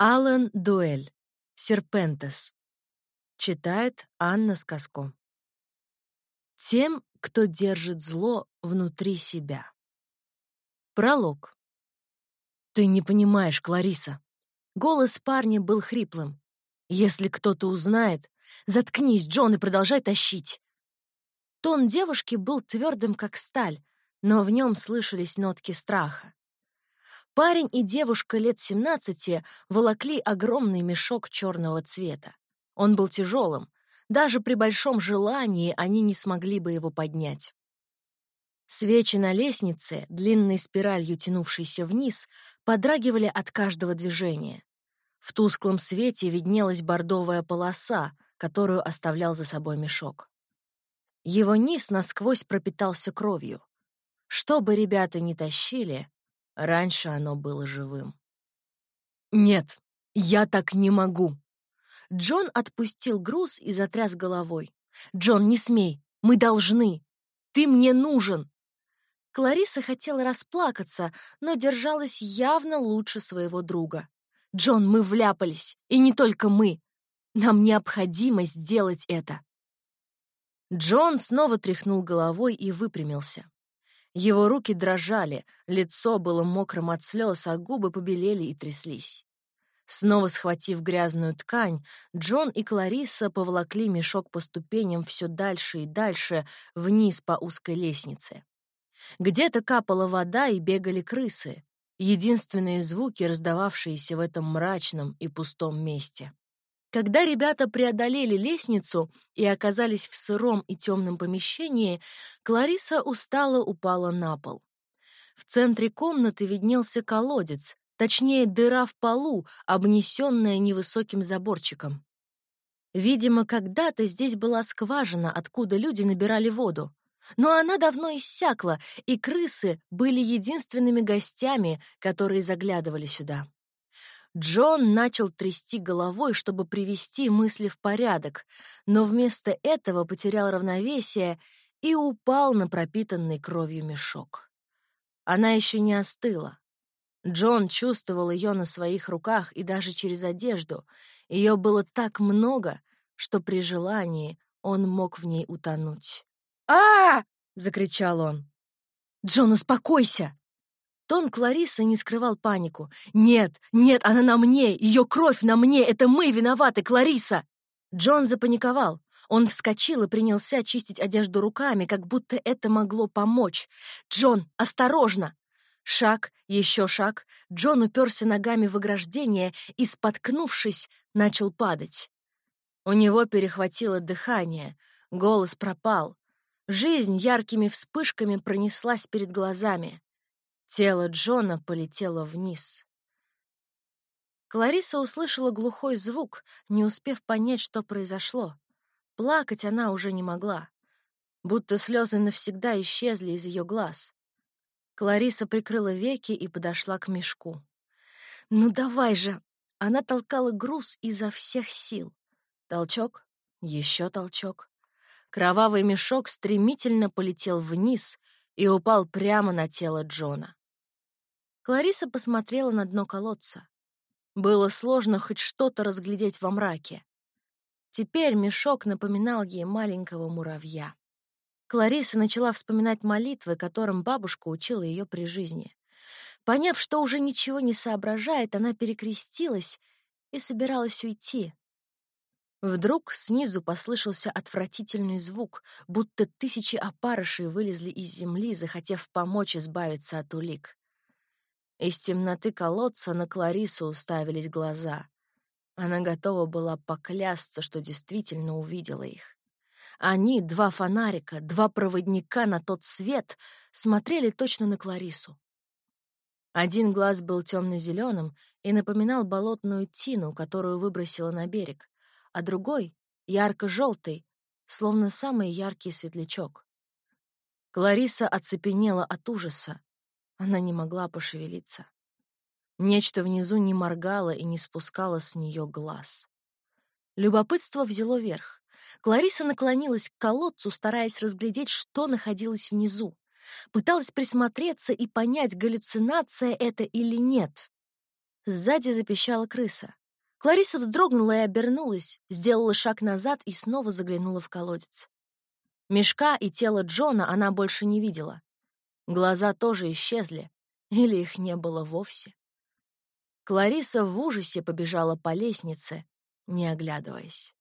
Алан Дуэль. Серпентес. Читает Анна Сказко. Тем, кто держит зло внутри себя. Пролог. «Ты не понимаешь, Клариса». Голос парня был хриплым. «Если кто-то узнает, заткнись, Джон, и продолжай тащить». Тон девушки был твердым, как сталь, но в нем слышались нотки страха. Парень и девушка лет 17 волокли огромный мешок черного цвета. Он был тяжелым. Даже при большом желании они не смогли бы его поднять. Свечи на лестнице, длинной спиралью тянувшейся вниз, подрагивали от каждого движения. В тусклом свете виднелась бордовая полоса, которую оставлял за собой мешок. Его низ насквозь пропитался кровью. Что бы ребята ни тащили, Раньше оно было живым. «Нет, я так не могу!» Джон отпустил груз и затряс головой. «Джон, не смей! Мы должны! Ты мне нужен!» Клариса хотела расплакаться, но держалась явно лучше своего друга. «Джон, мы вляпались, и не только мы. Нам необходимо сделать это!» Джон снова тряхнул головой и выпрямился. Его руки дрожали, лицо было мокрым от слез, а губы побелели и тряслись. Снова схватив грязную ткань, Джон и Клариса поволокли мешок по ступеням все дальше и дальше, вниз по узкой лестнице. Где-то капала вода и бегали крысы, единственные звуки, раздававшиеся в этом мрачном и пустом месте. Когда ребята преодолели лестницу и оказались в сыром и темном помещении, Клариса устало упала на пол. В центре комнаты виднелся колодец, точнее, дыра в полу, обнесенная невысоким заборчиком. Видимо, когда-то здесь была скважина, откуда люди набирали воду. Но она давно иссякла, и крысы были единственными гостями, которые заглядывали сюда. Джон начал трясти головой, чтобы привести мысли в порядок, но вместо этого потерял равновесие и упал на пропитанный кровью мешок. Она еще не остыла. Джон чувствовал ее на своих руках и даже через одежду. Ее было так много, что при желании он мог в ней утонуть. а, закричал он. «Джон, успокойся!» Тон Кларисы не скрывал панику. «Нет, нет, она на мне! Ее кровь на мне! Это мы виноваты, Клариса!» Джон запаниковал. Он вскочил и принялся чистить одежду руками, как будто это могло помочь. «Джон, осторожно!» Шаг, еще шаг. Джон уперся ногами в ограждение и, споткнувшись, начал падать. У него перехватило дыхание, голос пропал. Жизнь яркими вспышками пронеслась перед глазами. Тело Джона полетело вниз. Клариса услышала глухой звук, не успев понять, что произошло. Плакать она уже не могла, будто слезы навсегда исчезли из ее глаз. Клариса прикрыла веки и подошла к мешку. «Ну давай же!» Она толкала груз изо всех сил. Толчок, еще толчок. Кровавый мешок стремительно полетел вниз и упал прямо на тело Джона. Клариса посмотрела на дно колодца. Было сложно хоть что-то разглядеть во мраке. Теперь мешок напоминал ей маленького муравья. Клариса начала вспоминать молитвы, которым бабушка учила ее при жизни. Поняв, что уже ничего не соображает, она перекрестилась и собиралась уйти. Вдруг снизу послышался отвратительный звук, будто тысячи опарышей вылезли из земли, захотев помочь избавиться от улик. Из темноты колодца на Кларису уставились глаза. Она готова была поклясться, что действительно увидела их. Они, два фонарика, два проводника на тот свет, смотрели точно на Кларису. Один глаз был темно-зеленым и напоминал болотную тину, которую выбросила на берег, а другой — ярко-желтый, словно самый яркий светлячок. Клариса оцепенела от ужаса. Она не могла пошевелиться. Нечто внизу не моргало и не спускало с нее глаз. Любопытство взяло верх. Клариса наклонилась к колодцу, стараясь разглядеть, что находилось внизу. Пыталась присмотреться и понять, галлюцинация это или нет. Сзади запищала крыса. Клариса вздрогнула и обернулась, сделала шаг назад и снова заглянула в колодец. Мешка и тело Джона она больше не видела. Глаза тоже исчезли, или их не было вовсе. Клариса в ужасе побежала по лестнице, не оглядываясь.